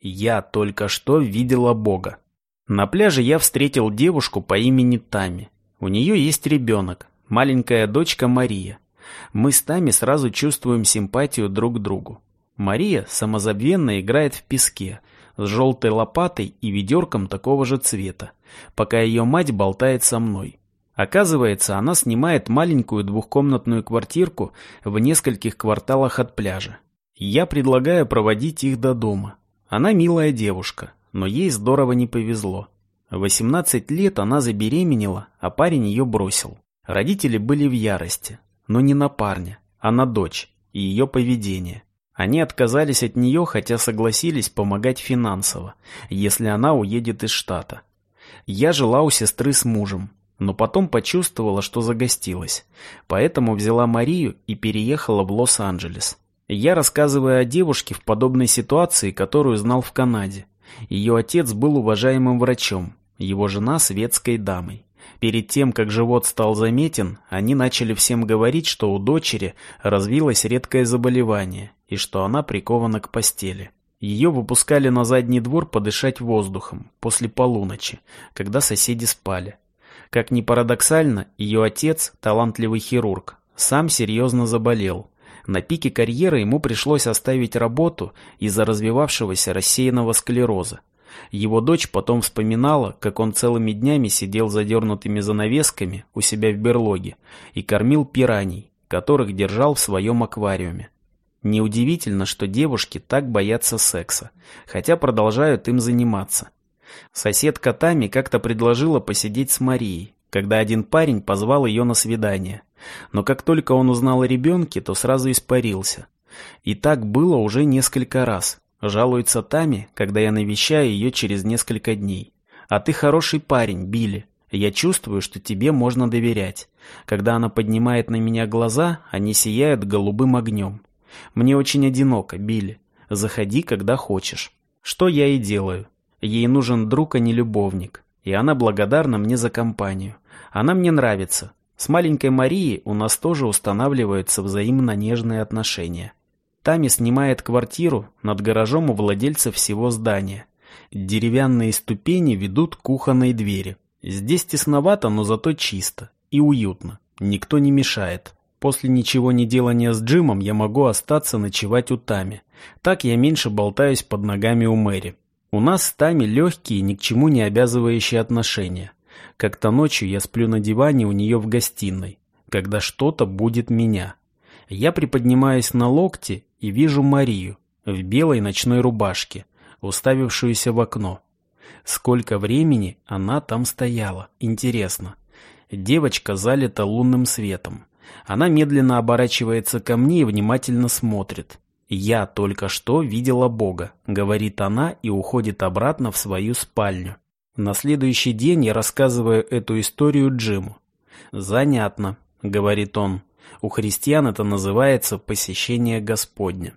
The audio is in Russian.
Я только что видела Бога. На пляже я встретил девушку по имени Тами. У нее есть ребенок, маленькая дочка Мария. Мы с Тами сразу чувствуем симпатию друг к другу. Мария самозабвенно играет в песке с желтой лопатой и ведерком такого же цвета, пока ее мать болтает со мной. Оказывается, она снимает маленькую двухкомнатную квартирку в нескольких кварталах от пляжа. Я предлагаю проводить их до дома. Она милая девушка, но ей здорово не повезло. В 18 лет она забеременела, а парень ее бросил. Родители были в ярости, но не на парня, а на дочь и ее поведение. Они отказались от нее, хотя согласились помогать финансово, если она уедет из штата. Я жила у сестры с мужем, но потом почувствовала, что загостилась, поэтому взяла Марию и переехала в Лос-Анджелес. Я рассказываю о девушке в подобной ситуации, которую знал в Канаде. Ее отец был уважаемым врачом, его жена светской дамой. Перед тем, как живот стал заметен, они начали всем говорить, что у дочери развилось редкое заболевание и что она прикована к постели. Ее выпускали на задний двор подышать воздухом после полуночи, когда соседи спали. Как ни парадоксально, ее отец, талантливый хирург, сам серьезно заболел. На пике карьеры ему пришлось оставить работу из-за развивавшегося рассеянного склероза. Его дочь потом вспоминала, как он целыми днями сидел задернутыми занавесками у себя в берлоге и кормил пираний, которых держал в своем аквариуме. Неудивительно, что девушки так боятся секса, хотя продолжают им заниматься. Соседка Тами как-то предложила посидеть с Марией, когда один парень позвал ее на свидание. Но как только он узнал о ребенке, то сразу испарился. И так было уже несколько раз. Жалуется Тами, когда я навещаю ее через несколько дней. «А ты хороший парень, Билли. Я чувствую, что тебе можно доверять. Когда она поднимает на меня глаза, они сияют голубым огнем. Мне очень одиноко, Билли. Заходи, когда хочешь». Что я и делаю. Ей нужен друг, а не любовник. И она благодарна мне за компанию. Она мне нравится. С маленькой Марией у нас тоже устанавливаются взаимно нежные отношения. Тами снимает квартиру над гаражом у владельца всего здания. Деревянные ступени ведут к кухонной двери. Здесь тесновато, но зато чисто и уютно. Никто не мешает. После ничего не делания с Джимом я могу остаться ночевать у Тами. Так я меньше болтаюсь под ногами у Мэри. У нас с Тами легкие, ни к чему не обязывающие отношения. Как-то ночью я сплю на диване у нее в гостиной, когда что-то будет меня. Я приподнимаюсь на локте и вижу Марию в белой ночной рубашке, уставившуюся в окно. Сколько времени она там стояла, интересно. Девочка залита лунным светом. Она медленно оборачивается ко мне и внимательно смотрит. «Я только что видела Бога», — говорит она и уходит обратно в свою спальню. На следующий день я рассказываю эту историю Джиму. «Занятно», — говорит он. «У христиан это называется посещение Господня».